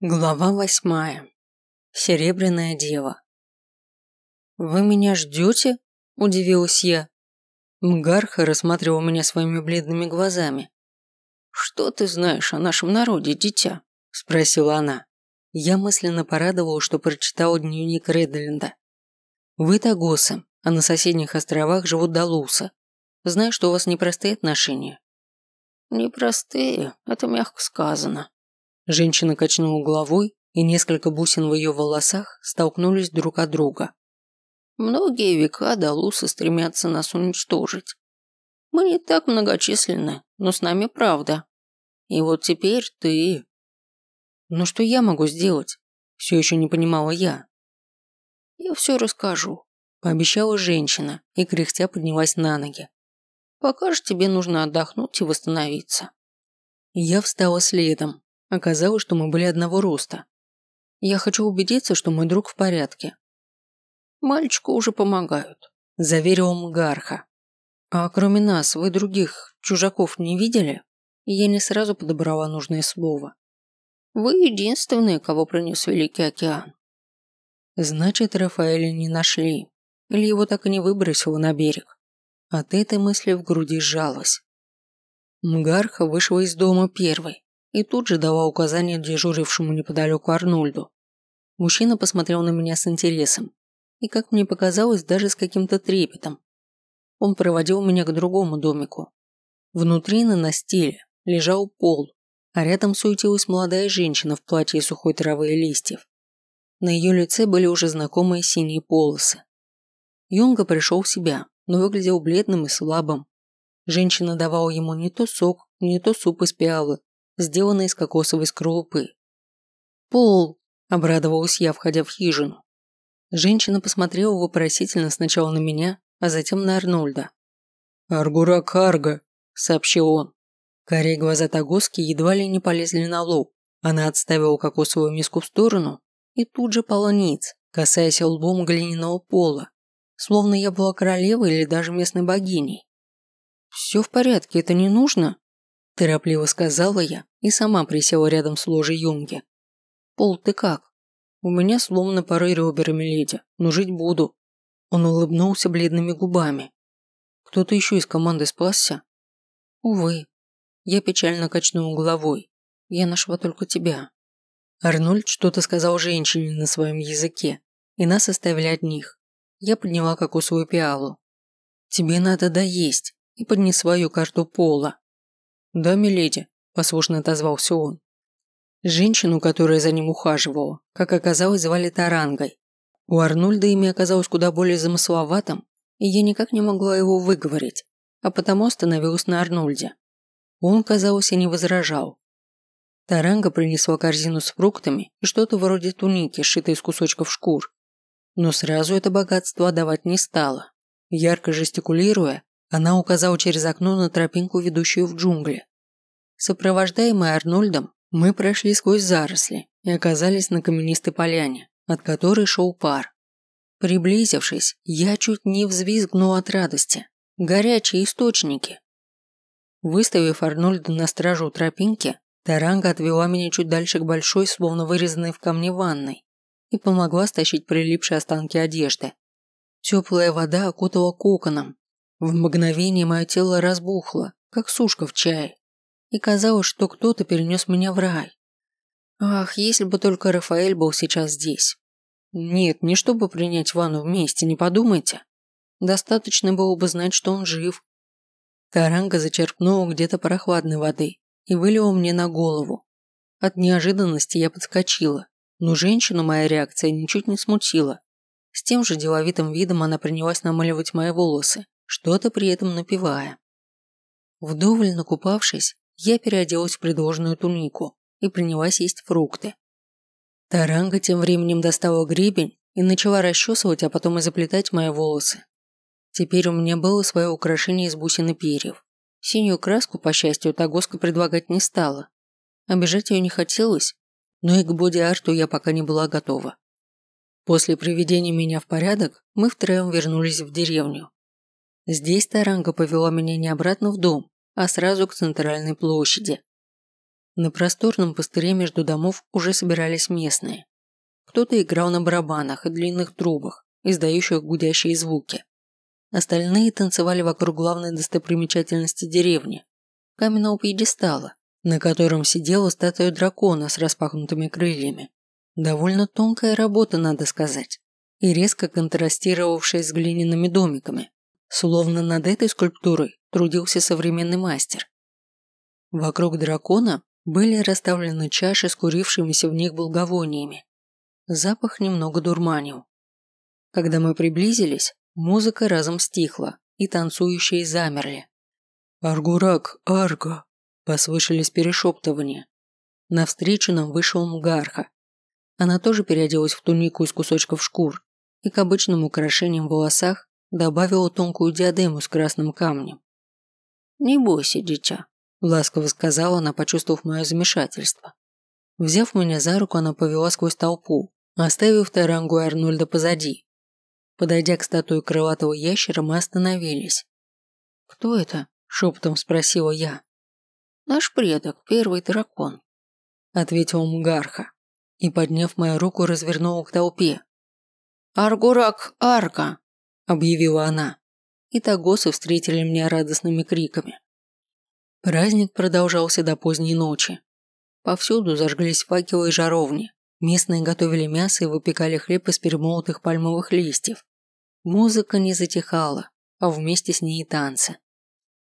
Глава восьмая. Серебряная дева. «Вы меня ждете?» – удивилась я. Мгарха рассматривал меня своими бледными глазами. «Что ты знаешь о нашем народе, дитя?» – спросила она. Я мысленно порадовал, что прочитал дневник Редленда. «Вы Тагосы, а на соседних островах живут Далусы. Знаю, что у вас непростые отношения». «Непростые, это мягко сказано», Женщина качнула головой, и несколько бусин в ее волосах столкнулись друг от друга. Многие века далусы стремятся нас уничтожить. Мы не так многочисленны, но с нами правда. И вот теперь ты... Но что я могу сделать? Все еще не понимала я. Я все расскажу, пообещала женщина и кряхтя поднялась на ноги. Пока же тебе нужно отдохнуть и восстановиться. Я встала следом, Оказалось, что мы были одного роста. Я хочу убедиться, что мой друг в порядке. Мальчику уже помогают, заверил Мгарха. А кроме нас, вы других чужаков не видели? я не сразу подобрала нужное слово. Вы единственные, кого принес Великий океан. Значит, Рафаэля не нашли. Или его так и не выбросило на берег. От этой мысли в груди сжалось. Мгарха вышла из дома первой и тут же дала указание дежурившему неподалеку Арнольду. Мужчина посмотрел на меня с интересом и, как мне показалось, даже с каким-то трепетом. Он проводил меня к другому домику. Внутри на настиле лежал пол, а рядом суетилась молодая женщина в платье сухой травы и листьев. На ее лице были уже знакомые синие полосы. Юнга пришел в себя, но выглядел бледным и слабым. Женщина давала ему не то сок, не то суп из пиалы, сделанный из кокосовой скорлупы. «Пол!» – обрадовалась я, входя в хижину. Женщина посмотрела вопросительно сначала на меня, а затем на Арнольда. «Аргура Карга», – сообщил он. Корей глаза Тагоски едва ли не полезли на лоб. Она отставила кокосовую миску в сторону и тут же пала ниц, касаясь лбом глиняного пола, словно я была королевой или даже местной богиней. «Все в порядке, это не нужно?» Торопливо сказала я и сама присела рядом с ложей Юнги. «Пол, ты как?» «У меня сломаны пары ребер, миледи, но жить буду». Он улыбнулся бледными губами. «Кто-то еще из команды спасся?» «Увы». Я печально качнула головой. «Я нашла только тебя». Арнольд что-то сказал женщине на своем языке, и нас оставили одних. Я подняла кокосовую пиалу. «Тебе надо доесть», и поднесла ее карту пола. «Да, миледи», – послушно отозвался он. Женщину, которая за ним ухаживала, как оказалось, звали Тарангой. У Арнольда имя оказалось куда более замысловатым, и я никак не могла его выговорить, а потому остановилась на Арнольде. Он, казалось, и не возражал. Таранга принесла корзину с фруктами и что-то вроде туники, сшитой из кусочков шкур. Но сразу это богатство отдавать не стала. Ярко жестикулируя, она указала через окно на тропинку, ведущую в джунгли. Сопровождаемые Арнольдом, мы прошли сквозь заросли и оказались на каменистой поляне, от которой шел пар. Приблизившись, я чуть не взвизгнул от радости. Горячие источники. Выставив Арнольда на стражу тропинки, Таранга отвела меня чуть дальше к большой, словно вырезанной в камне ванной, и помогла стащить прилипшие останки одежды. Теплая вода окутала коконом, в мгновение мое тело разбухло, как сушка в чае, и казалось, что кто-то перенес меня в рай. Ах, если бы только Рафаэль был сейчас здесь. Нет, не чтобы принять ванну вместе, не подумайте. Достаточно было бы знать, что он жив. Таранга зачерпнула где-то прохладной воды и вылила мне на голову. От неожиданности я подскочила, но женщину моя реакция ничуть не смутила. С тем же деловитым видом она принялась намыливать мои волосы, что-то при этом напевая. Вдоволь накупавшись, я переоделась в предложенную тунику и принялась есть фрукты. Таранга тем временем достала гребень и начала расчесывать, а потом и заплетать мои волосы. Теперь у меня было свое украшение из бусин и перьев. Синюю краску, по счастью, Тагоска предлагать не стала. Обижать ее не хотелось, но и к боди-арту я пока не была готова. После приведения меня в порядок, мы втроем вернулись в деревню. Здесь Таранга повела меня не обратно в дом, а сразу к центральной площади. На просторном пустыре между домов уже собирались местные. Кто-то играл на барабанах и длинных трубах, издающих гудящие звуки. Остальные танцевали вокруг главной достопримечательности деревни – каменного пьедестала, на котором сидела статуя дракона с распахнутыми крыльями. Довольно тонкая работа, надо сказать, и резко контрастировавшая с глиняными домиками, словно над этой скульптурой трудился современный мастер. Вокруг дракона были расставлены чаши с курившимися в них благовониями. Запах немного дурманил. Когда мы приблизились, музыка разом стихла, и танцующие замерли. «Аргурак, Арго!» – послышались перешептывания. Навстречу нам вышел Мгарха. Она тоже переоделась в тунику из кусочков шкур и к обычным украшениям в волосах добавила тонкую диадему с красным камнем. «Не бойся, дитя», Ласково сказала она, почувствовав мое замешательство. Взяв меня за руку, она повела сквозь толпу, оставив Тарангу и Арнольда позади. Подойдя к статуе крылатого ящера, мы остановились. «Кто это?» – шепотом спросила я. «Наш предок, первый дракон», – ответил Мгарха и, подняв мою руку, развернула к толпе. «Аргурак Арка!» – объявила она. И тагосы встретили меня радостными криками. Праздник продолжался до поздней ночи. Повсюду зажглись факелы и жаровни. Местные готовили мясо и выпекали хлеб из перемолотых пальмовых листьев. Музыка не затихала, а вместе с ней и танцы.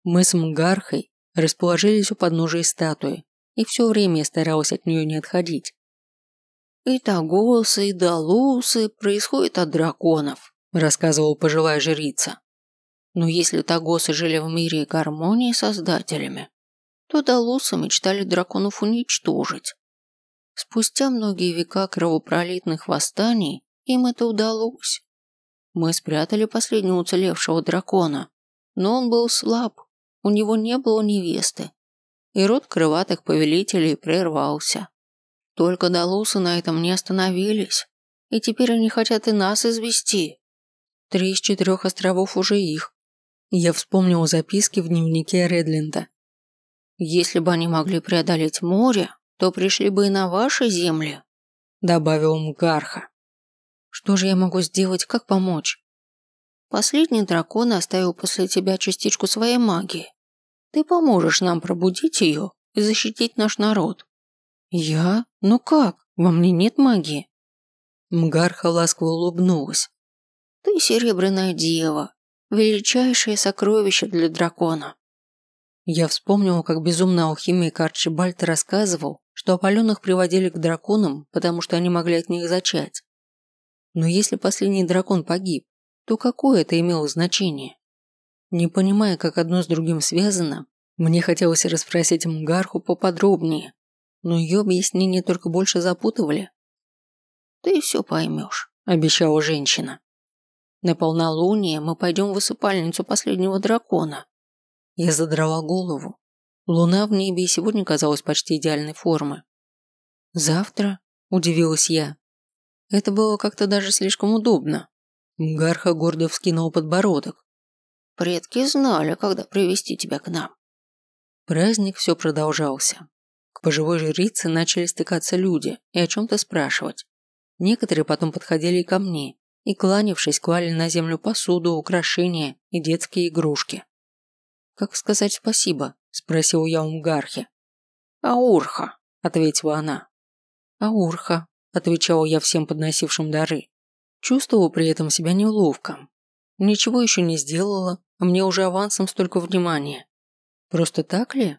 Мы с Мгархой расположились у подножия статуи, и все время я старалась от нее не отходить. «И Тагосы, и Далусы происходят от драконов», рассказывала пожилая жрица. Но если Тагосы жили в мире гармонии создателями, то Далусы мечтали драконов уничтожить. Спустя многие века кровопролитных восстаний им это удалось. Мы спрятали последнего уцелевшего дракона, но он был слаб, у него не было невесты, и род крылатых повелителей прервался. Только Далусы на этом не остановились, и теперь они хотят и нас извести. Три из четырех островов уже их, я вспомнил записки в дневнике Редленда. «Если бы они могли преодолеть море, то пришли бы и на ваши земли», добавил Мгарха. «Что же я могу сделать, как помочь?» «Последний дракон оставил после тебя частичку своей магии. Ты поможешь нам пробудить ее и защитить наш народ». «Я? Ну как? Во мне нет магии». Мгарха ласково улыбнулась. «Ты серебряная дева, Величайшее сокровище для дракона. Я вспомнил, как безумный алхимик Арчибальд рассказывал, что опаленных приводили к драконам, потому что они могли от них зачать. Но если последний дракон погиб, то какое это имело значение? Не понимая, как одно с другим связано, мне хотелось расспросить Мгарху поподробнее, но ее объяснения только больше запутывали. «Ты все поймешь», – обещала женщина. На полнолуние мы пойдем в высыпальницу последнего дракона. Я задрала голову. Луна в небе и сегодня казалась почти идеальной формы. Завтра? Удивилась я. Это было как-то даже слишком удобно. Гарха гордо вскинул подбородок. Предки знали, когда привести тебя к нам. Праздник все продолжался. К пожилой жрице начали стыкаться люди и о чем-то спрашивать. Некоторые потом подходили и ко мне, и, кланявшись, клали на землю посуду, украшения и детские игрушки. «Как сказать спасибо?» – спросил я у Мгархи. «Аурха», – ответила она. «Аурха», – отвечала я всем подносившим дары. Чувствовала при этом себя неловко. Ничего еще не сделала, а мне уже авансом столько внимания. Просто так ли?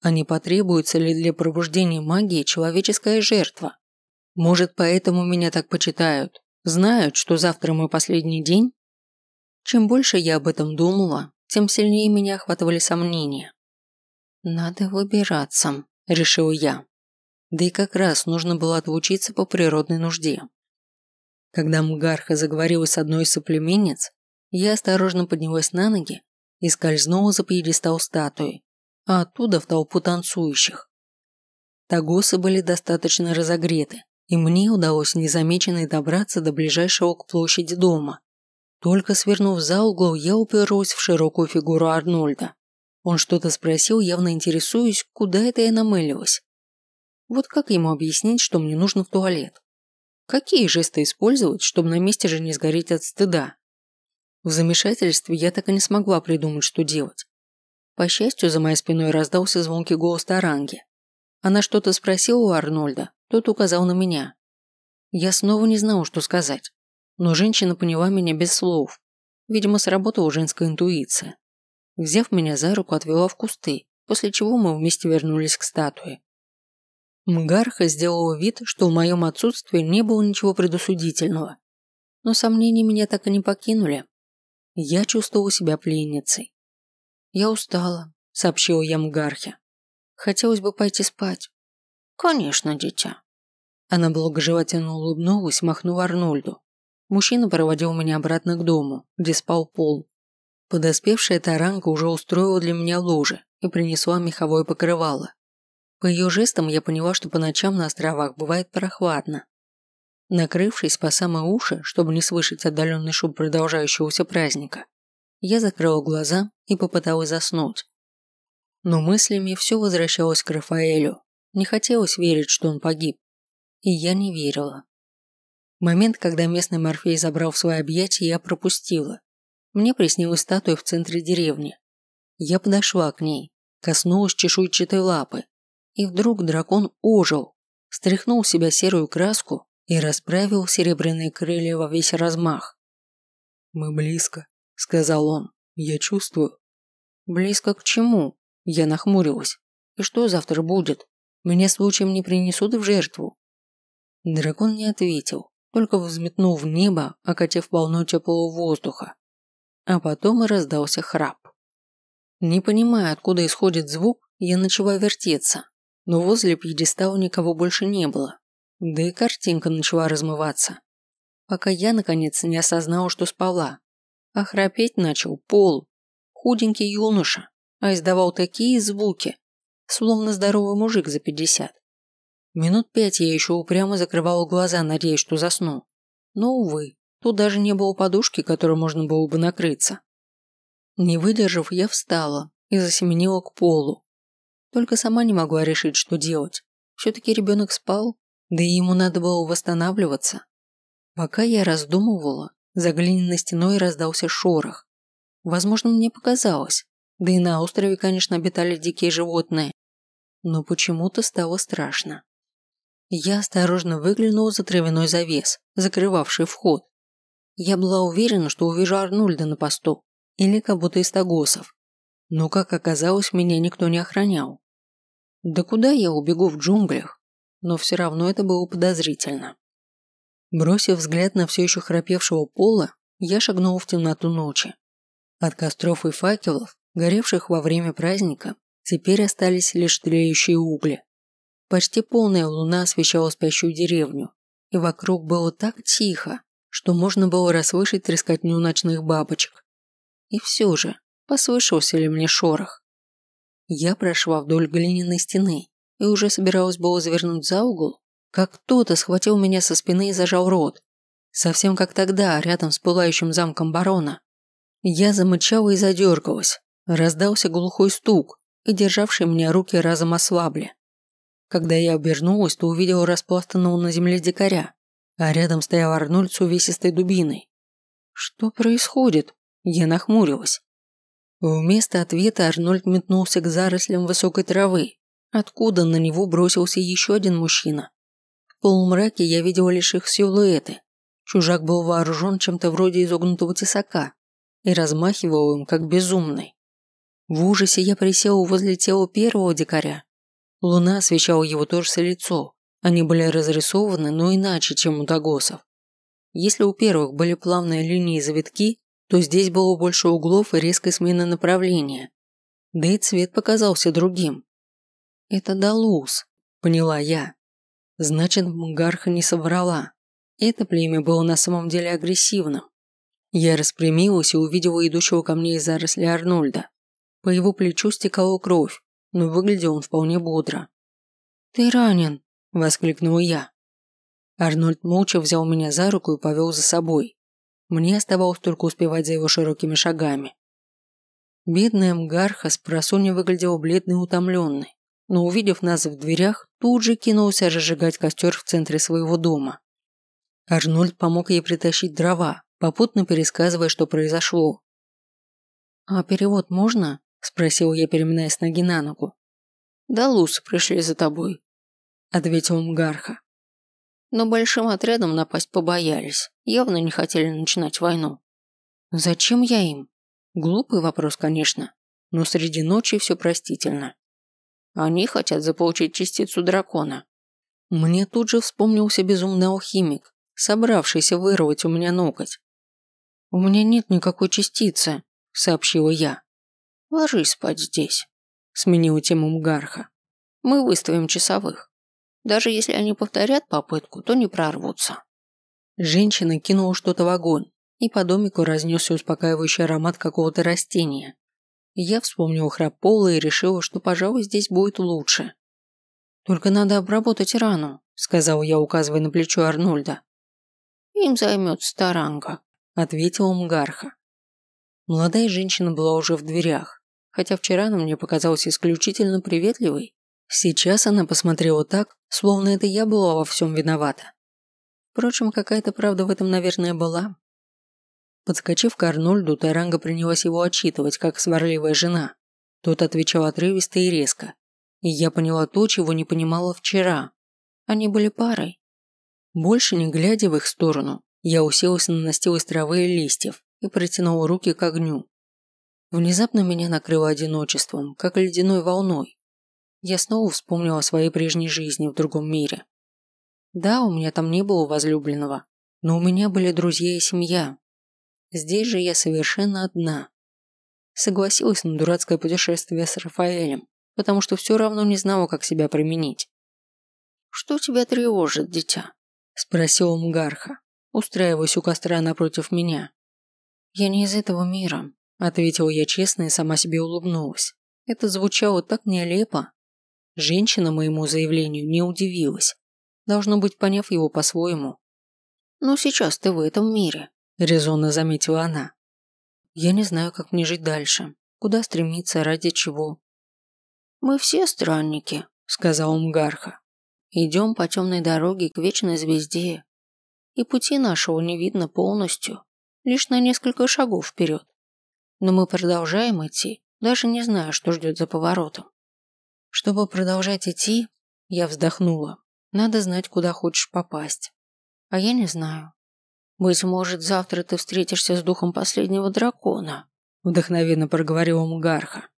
А не потребуется ли для пробуждения магии человеческая жертва? Может, поэтому меня так почитают? Знают, что завтра мой последний день? Чем больше я об этом думала, тем сильнее меня охватывали сомнения. «Надо выбираться», – решил я. Да и как раз нужно было отлучиться по природной нужде. Когда Мгарха заговорила с одной из соплеменниц, я осторожно поднялась на ноги и скользнула за пьедестал статуи, а оттуда в толпу танцующих. Тагосы были достаточно разогреты, и мне удалось незамеченной добраться до ближайшего к площади дома. Только свернув за угол, я уперлась в широкую фигуру Арнольда. Он что-то спросил, явно интересуясь, куда это я намылилась. Вот как ему объяснить, что мне нужно в туалет? Какие жесты использовать, чтобы на месте же не сгореть от стыда? В замешательстве я так и не смогла придумать, что делать. По счастью, за моей спиной раздался звонкий голос Таранги. Она что-то спросила у Арнольда, тот указал на меня. Я снова не знала, что сказать. Но женщина поняла меня без слов. Видимо, сработала женская интуиция. Взяв меня за руку, отвела в кусты, после чего мы вместе вернулись к статуе. Мгарха сделала вид, что в моем отсутствии не было ничего предосудительного. Но сомнения меня так и не покинули. Я чувствовала себя пленницей. «Я устала», – сообщила я Мгархе. «Хотелось бы пойти спать». «Конечно, дитя». Она благожелательно улыбнулась, махнув Арнольду. Мужчина проводил меня обратно к дому, где спал Пол. Подоспевшая таранка уже устроила для меня ложе и принесла меховое покрывало. По ее жестам я поняла, что по ночам на островах бывает прохладно. Накрывшись по самые уши, чтобы не слышать отдаленный шум продолжающегося праздника, я закрыла глаза и попыталась заснуть. Но мыслями все возвращалось к Рафаэлю. Не хотелось верить, что он погиб. И я не верила. Момент, когда местный Морфей забрал в свои объятия, я пропустила. Мне приснилась статуя в центре деревни. Я подошла к ней, коснулась чешуйчатой лапы и вдруг дракон ожил, стряхнул в себя серую краску и расправил серебряные крылья во весь размах. «Мы близко», — сказал он. «Я чувствую». «Близко к чему?» Я нахмурилась. «И что завтра будет? Меня случаем не принесут в жертву?» Дракон не ответил, только взметнул в небо, окатив волну теплого воздуха. А потом и раздался храп. Не понимая, откуда исходит звук, я начала вертеться, но возле пьедестала никого больше не было. Да и картинка начала размываться. Пока я, наконец, не осознала, что спала. А храпеть начал пол. Худенький юноша, а издавал такие звуки, словно здоровый мужик за пятьдесят. Минут пять я еще упрямо закрывала глаза, надеясь, что засну. Но, увы, тут даже не было подушки, которой можно было бы накрыться. Не выдержав, я встала и засеменила к полу, только сама не могла решить, что делать. Все-таки ребенок спал, да и ему надо было восстанавливаться. Пока я раздумывала, за глиняной стеной раздался шорох. Возможно, мне показалось. Да и на острове, конечно, обитали дикие животные. Но почему-то стало страшно. Я осторожно выглянула за травяной завес, закрывавший вход. Я была уверена, что увижу Арнольда на посту или кого-то из тагосов. Но, как оказалось, меня никто не охранял. Да куда я убегу в джунглях? Но все равно это было подозрительно. Бросив взгляд на все еще храпевшего пола, я шагнул в темноту ночи. От костров и факелов, горевших во время праздника, теперь остались лишь тлеющие угли. Почти полная луна освещала спящую деревню, и вокруг было так тихо, что можно было расслышать трескотню ночных бабочек. И все же, послышался ли мне шорох? Я прошла вдоль глиняной стены и уже собиралась было завернуть за угол, как кто-то схватил меня со спины и зажал рот. Совсем как тогда, рядом с пылающим замком барона. Я замычала и задергалась. Раздался глухой стук, и державшие меня руки разом ослабли. Когда я обернулась, то увидела распластанного на земле дикаря, а рядом стоял Арнольд с увесистой дубиной. Что происходит? Я нахмурилась. Вместо ответа Арнольд метнулся к зарослям высокой травы, откуда на него бросился еще один мужчина. В полумраке я видел лишь их силуэты. Чужак был вооружен чем-то вроде изогнутого тесака и размахивал им, как безумный. В ужасе я присел возле тела первого дикаря. Луна освещала его торс лицо. Они были разрисованы, но иначе, чем у тагосов. Если у первых были плавные линии и завитки, то здесь было больше углов и резкой смены направления. Да и цвет показался другим. Это Далус, поняла я. Значит, Мгарха не соврала. Это племя было на самом деле агрессивным. Я распрямилась и увидела идущего ко мне из заросли Арнольда. По его плечу стекала кровь, но выглядел он вполне бодро. «Ты ранен!» – воскликнула я. Арнольд молча взял меня за руку и повел за собой. Мне оставалось только успевать за его широкими шагами. Бедная Мгарха с просонья выглядела бледной и утомленной, но увидев нас в дверях, тут же кинулся разжигать костер в центре своего дома. Арнольд помог ей притащить дрова, попутно пересказывая, что произошло. «А перевод можно?» – спросил я, переминаясь с ноги на ногу. «Да лусы пришли за тобой», – ответил Мгарха. «Но большим отрядом напасть побоялись, явно не хотели начинать войну». «Зачем я им?» Глупый вопрос, конечно, но среди ночи все простительно. Они хотят заполучить частицу дракона. Мне тут же вспомнился безумный алхимик, собравшийся вырвать у меня ноготь. «У меня нет никакой частицы», — сообщила я. «Ложись спать здесь», — сменила тему Мгарха. «Мы выставим часовых. Даже если они повторят попытку, то не прорвутся». Женщина кинула что-то в огонь, и по домику разнесся успокаивающий аромат какого-то растения. Я вспомнил храп Пола и решила, что, пожалуй, здесь будет лучше. «Только надо обработать рану», — сказал я, указывая на плечо Арнольда. «Им займется Таранга», — ответила Мгарха. Молодая женщина была уже в дверях, хотя вчера она мне показалась исключительно приветливой. Сейчас она посмотрела так, словно это я была во всем виновата. Впрочем, какая-то правда в этом, наверное, была. Подскочив к Арнольду, Таранга принялась его отчитывать, как сварливая жена. Тот отвечал отрывисто и резко. И я поняла то, чего не понимала вчера. Они были парой. Больше не глядя в их сторону, я уселась на настил из травы и листьев и протянула руки к огню. Внезапно меня накрыло одиночеством, как ледяной волной. Я снова вспомнила о своей прежней жизни в другом мире. Да, у меня там не было возлюбленного, но у меня были друзья и семья, Здесь же я совершенно одна. Согласилась на дурацкое путешествие с Рафаэлем, потому что все равно не знала, как себя применить. «Что тебя тревожит, дитя?» – спросила Мгарха, устраиваясь у костра напротив меня. «Я не из этого мира», – ответила я честно и сама себе улыбнулась. Это звучало так нелепо. Женщина моему заявлению не удивилась, должно быть, поняв его по-своему. «Ну, сейчас ты в этом мире», – резонно заметила она. «Я не знаю, как мне жить дальше. Куда стремиться, ради чего?» «Мы все странники», – сказал Мгарха. «Идем по темной дороге к вечной звезде, и пути нашего не видно полностью, лишь на несколько шагов вперед. Но мы продолжаем идти, даже не зная, что ждет за поворотом. Чтобы продолжать идти, я вздохнула. Надо знать, куда хочешь попасть. А я не знаю. «Быть может, завтра ты встретишься с духом последнего дракона», вдохновенно проговорила Мугарха.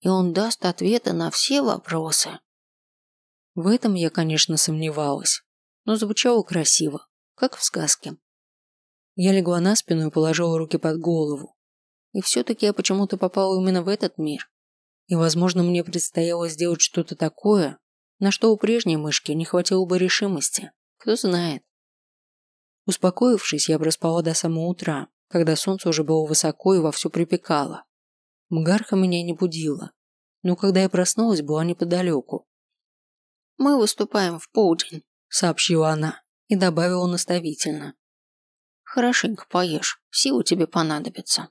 «И он даст ответы на все вопросы». В этом я, конечно, сомневалась, но звучало красиво, как в сказке. Я легла на спину и положила руки под голову. И все-таки я почему-то попала именно в этот мир. И, возможно, мне предстояло сделать что-то такое, на что у прежней мышки не хватило бы решимости. Кто знает. Успокоившись, я проспала до самого утра, когда солнце уже было высоко и вовсю припекало. Мгарха меня не будила, но когда я проснулась, была неподалеку. «Мы выступаем в полдень», — сообщила она и добавила наставительно. «Хорошенько поешь, силы тебе понадобятся».